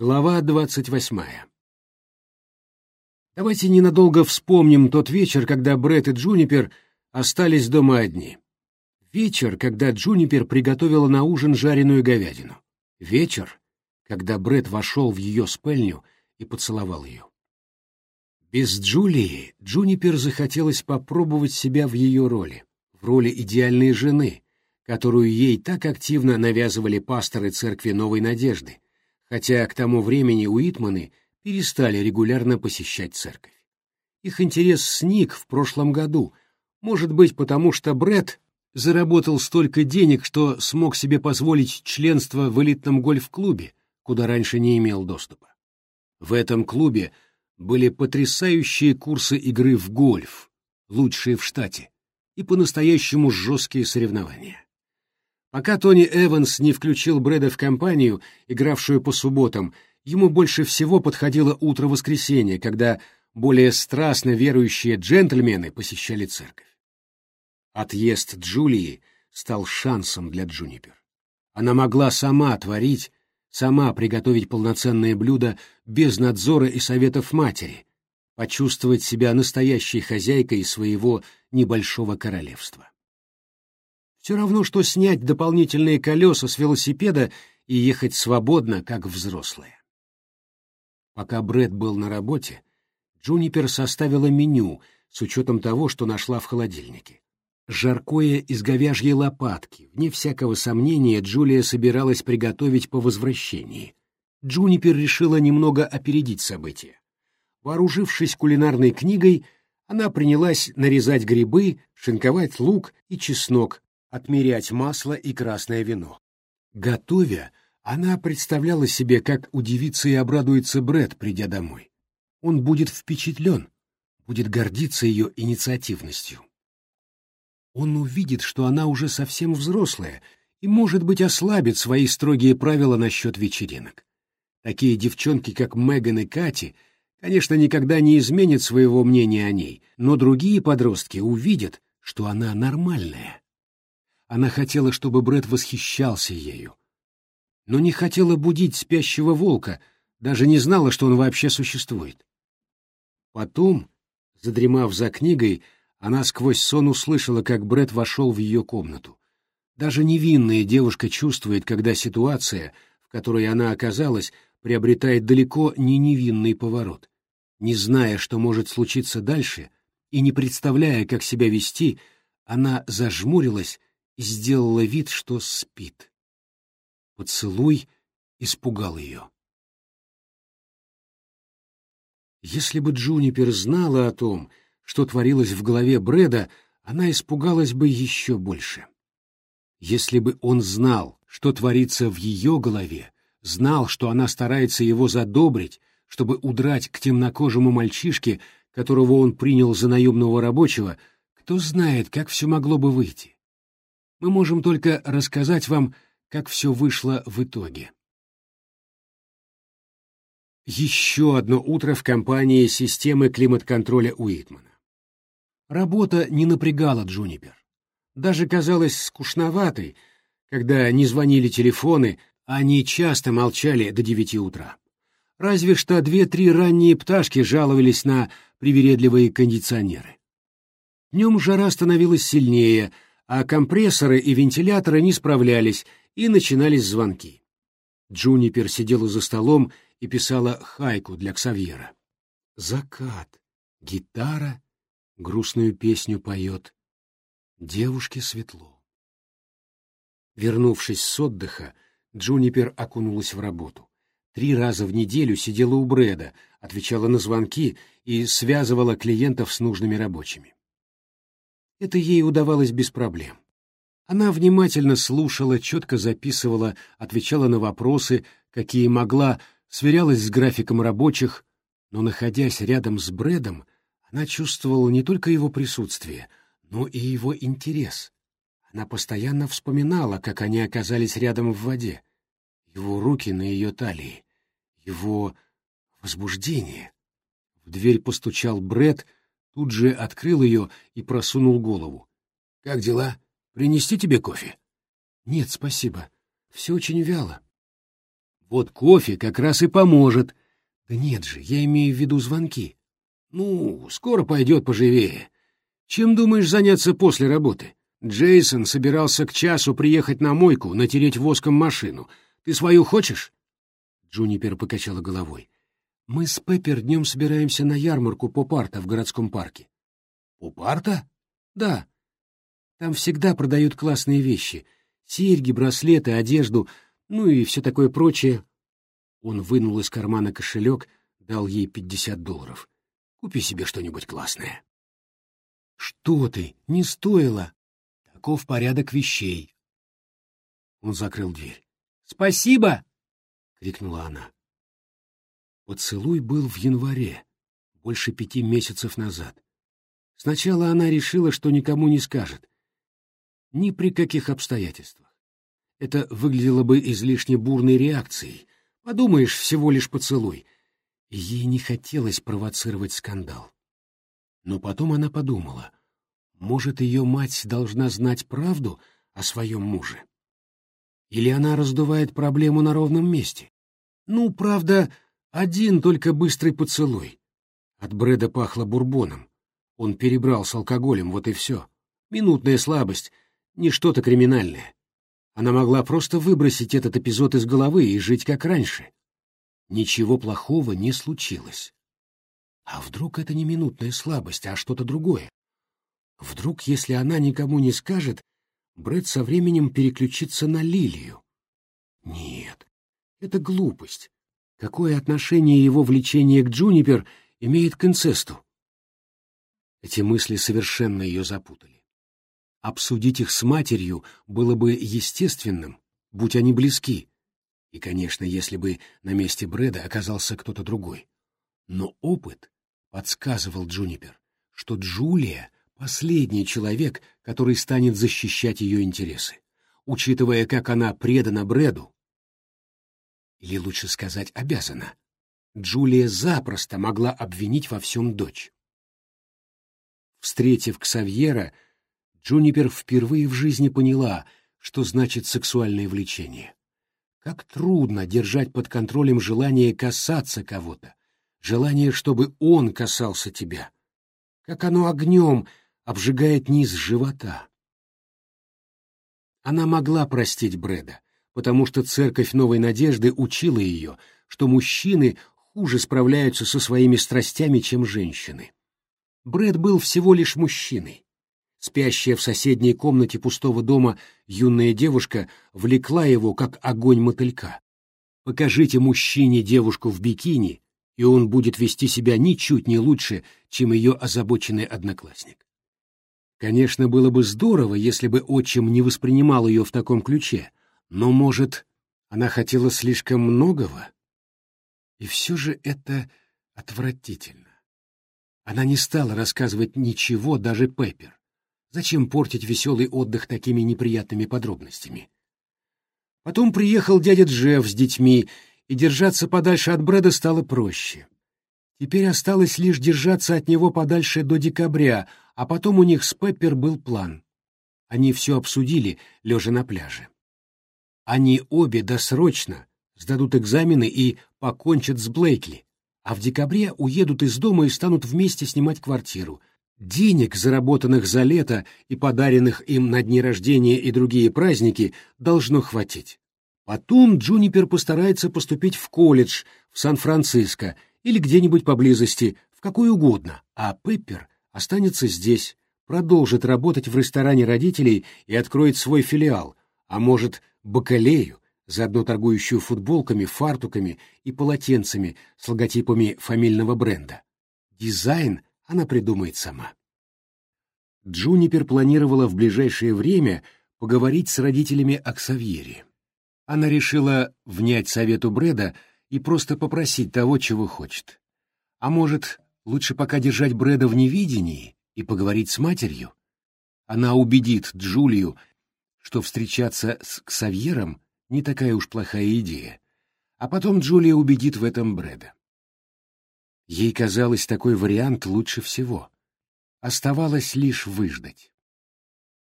Глава двадцать восьмая. Давайте ненадолго вспомним тот вечер, когда Брэд и Джунипер остались дома одни. Вечер, когда Джунипер приготовила на ужин жареную говядину. Вечер, когда Брэд вошел в ее спальню и поцеловал ее. Без Джулии Джунипер захотелось попробовать себя в ее роли, в роли идеальной жены, которую ей так активно навязывали пасторы церкви Новой Надежды, хотя к тому времени Уитманы перестали регулярно посещать церковь. Их интерес сник в прошлом году, может быть, потому что Бред заработал столько денег, что смог себе позволить членство в элитном гольф-клубе, куда раньше не имел доступа. В этом клубе были потрясающие курсы игры в гольф, лучшие в штате, и по-настоящему жесткие соревнования. Пока Тони Эванс не включил Брэда в компанию, игравшую по субботам, ему больше всего подходило утро воскресенья, когда более страстно верующие джентльмены посещали церковь. Отъезд Джулии стал шансом для Джунипер. Она могла сама творить, сама приготовить полноценное блюдо без надзора и советов матери, почувствовать себя настоящей хозяйкой своего небольшого королевства. Все равно, что снять дополнительные колеса с велосипеда и ехать свободно, как взрослые. Пока Брэд был на работе, Джунипер составила меню с учетом того, что нашла в холодильнике. Жаркое из говяжьей лопатки, вне всякого сомнения, Джулия собиралась приготовить по возвращении. Джунипер решила немного опередить события. Вооружившись кулинарной книгой, она принялась нарезать грибы, шинковать лук и чеснок, отмерять масло и красное вино. Готовя, она представляла себе, как удивится и обрадуется Бред, придя домой. Он будет впечатлен, будет гордиться ее инициативностью он увидит, что она уже совсем взрослая и, может быть, ослабит свои строгие правила насчет вечеринок. Такие девчонки, как Меган и Кати, конечно, никогда не изменят своего мнения о ней, но другие подростки увидят, что она нормальная. Она хотела, чтобы Брэд восхищался ею. Но не хотела будить спящего волка, даже не знала, что он вообще существует. Потом, задремав за книгой, она сквозь сон услышала, как Бред вошел в ее комнату. Даже невинная девушка чувствует, когда ситуация, в которой она оказалась, приобретает далеко не невинный поворот. Не зная, что может случиться дальше, и не представляя, как себя вести, она зажмурилась и сделала вид, что спит. Поцелуй испугал ее. Если бы Джунипер знала о том, что творилось в голове Брэда, она испугалась бы еще больше. Если бы он знал, что творится в ее голове, знал, что она старается его задобрить, чтобы удрать к темнокожему мальчишке, которого он принял за наемного рабочего, кто знает, как все могло бы выйти. Мы можем только рассказать вам, как все вышло в итоге. Еще одно утро в компании системы климат-контроля Уитмана. Работа не напрягала Джунипер. Даже казалась скучноватой, когда не звонили телефоны, а они часто молчали до девяти утра. Разве что две-три ранние пташки жаловались на привередливые кондиционеры. Днем жара становилась сильнее, а компрессоры и вентиляторы не справлялись, и начинались звонки. Джунипер сидела за столом и писала хайку для Ксавьера. Закат, гитара грустную песню поет. Девушке светло. Вернувшись с отдыха, Джунипер окунулась в работу. Три раза в неделю сидела у Брэда, отвечала на звонки и связывала клиентов с нужными рабочими. Это ей удавалось без проблем. Она внимательно слушала, четко записывала, отвечала на вопросы, какие могла, сверялась с графиком рабочих, но, находясь рядом с Брэдом, она чувствовала не только его присутствие, но и его интерес. Она постоянно вспоминала, как они оказались рядом в воде, его руки на ее талии, его возбуждение. В дверь постучал Бред, тут же открыл ее и просунул голову. — Как дела? Принести тебе кофе? — Нет, спасибо. Все очень вяло. Вот кофе как раз и поможет. Да нет же, я имею в виду звонки. Ну, скоро пойдет поживее. Чем думаешь заняться после работы? Джейсон собирался к часу приехать на мойку, натереть воском машину. Ты свою хочешь? Джунипер покачала головой. Мы с Пеппер днем собираемся на ярмарку поп-арта в городском парке. Поп-арта? Да. Там всегда продают классные вещи. Серьги, браслеты, одежду, ну и все такое прочее. Он вынул из кармана кошелек, дал ей пятьдесят долларов. Купи себе что-нибудь классное. Что ты, не стоило. Таков порядок вещей. Он закрыл дверь. Спасибо! крикнула она. Поцелуй был в январе, больше пяти месяцев назад. Сначала она решила, что никому не скажет. Ни при каких обстоятельствах. Это выглядело бы излишне бурной реакцией. Подумаешь, всего лишь поцелуй. ей не хотелось провоцировать скандал. Но потом она подумала, может, ее мать должна знать правду о своем муже? Или она раздувает проблему на ровном месте? Ну, правда, один только быстрый поцелуй. От Брэда пахло бурбоном. Он перебрал с алкоголем, вот и все. Минутная слабость, не что-то криминальное. Она могла просто выбросить этот эпизод из головы и жить как раньше. Ничего плохого не случилось. А вдруг это не минутная слабость, а что-то другое? Вдруг, если она никому не скажет, Брэд со временем переключится на Лилию? Нет, это глупость. Какое отношение его влечение к Джунипер имеет к инцесту? Эти мысли совершенно ее запутали. Обсудить их с матерью было бы естественным, будь они близки. И, конечно, если бы на месте Брэда оказался кто-то другой. Но опыт подсказывал Джунипер, что Джулия — последний человек, который станет защищать ее интересы. Учитывая, как она предана Брэду, или лучше сказать, обязана. Джулия запросто могла обвинить во всем дочь. Встретив Ксавьера, Джунипер впервые в жизни поняла, что значит сексуальное влечение. Как трудно держать под контролем желание касаться кого-то, желание, чтобы он касался тебя. Как оно огнем обжигает низ живота. Она могла простить Брэда, потому что церковь Новой Надежды учила ее, что мужчины хуже справляются со своими страстями, чем женщины. Брэд был всего лишь мужчиной. Спящая в соседней комнате пустого дома юная девушка влекла его, как огонь мотылька. Покажите мужчине девушку в бикини, и он будет вести себя ничуть не лучше, чем ее озабоченный одноклассник. Конечно, было бы здорово, если бы отчим не воспринимал ее в таком ключе, но, может, она хотела слишком многого? И все же это отвратительно. Она не стала рассказывать ничего даже Пеппер. Зачем портить веселый отдых такими неприятными подробностями? Потом приехал дядя Джефф с детьми, и держаться подальше от Брэда стало проще. Теперь осталось лишь держаться от него подальше до декабря, а потом у них с Пеппер был план. Они все обсудили, лежа на пляже. Они обе досрочно сдадут экзамены и покончат с Блейкли, а в декабре уедут из дома и станут вместе снимать квартиру. Денег, заработанных за лето и подаренных им на дни рождения и другие праздники, должно хватить. Потом Джунипер постарается поступить в колледж в Сан-Франциско или где-нибудь поблизости, в какой угодно, а Пеппер останется здесь, продолжит работать в ресторане родителей и откроет свой филиал, а может, бакалею, заодно торгующую футболками, фартуками и полотенцами с логотипами фамильного бренда. Дизайн она придумает сама. Джунипер планировала в ближайшее время поговорить с родителями о Ксавьере. Она решила внять совету Брэда и просто попросить того, чего хочет. А может, лучше пока держать Брэда в невидении и поговорить с матерью? Она убедит Джулию что встречаться с Ксавьером не такая уж плохая идея, а потом Джулия убедит в этом Брэда. Ей казалось, такой вариант лучше всего. Оставалось лишь выждать.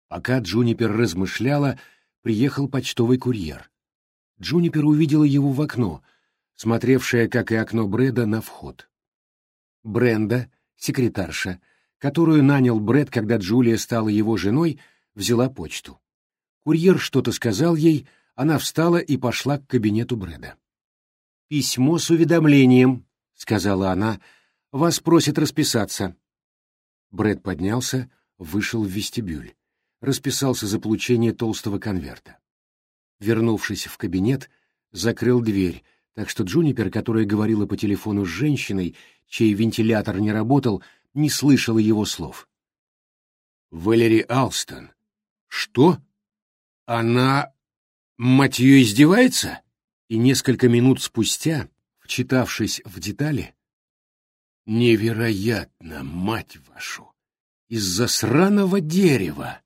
Пока Джунипер размышляла, приехал почтовый курьер. Джунипер увидела его в окно, смотревшее, как и окно Брэда, на вход. Бренда, секретарша, которую нанял Брэд, когда Джулия стала его женой, взяла почту. Курьер что-то сказал ей, она встала и пошла к кабинету Брэда. «Письмо с уведомлением», — сказала она, — «вас просят расписаться». Брэд поднялся, вышел в вестибюль, расписался за получение толстого конверта. Вернувшись в кабинет, закрыл дверь, так что Джунипер, которая говорила по телефону с женщиной, чей вентилятор не работал, не слышала его слов. «Валери Алстон. Что? Она... мать ее, издевается?» И несколько минут спустя, вчитавшись в детали, «Невероятно, мать вашу! Из-за сраного дерева!»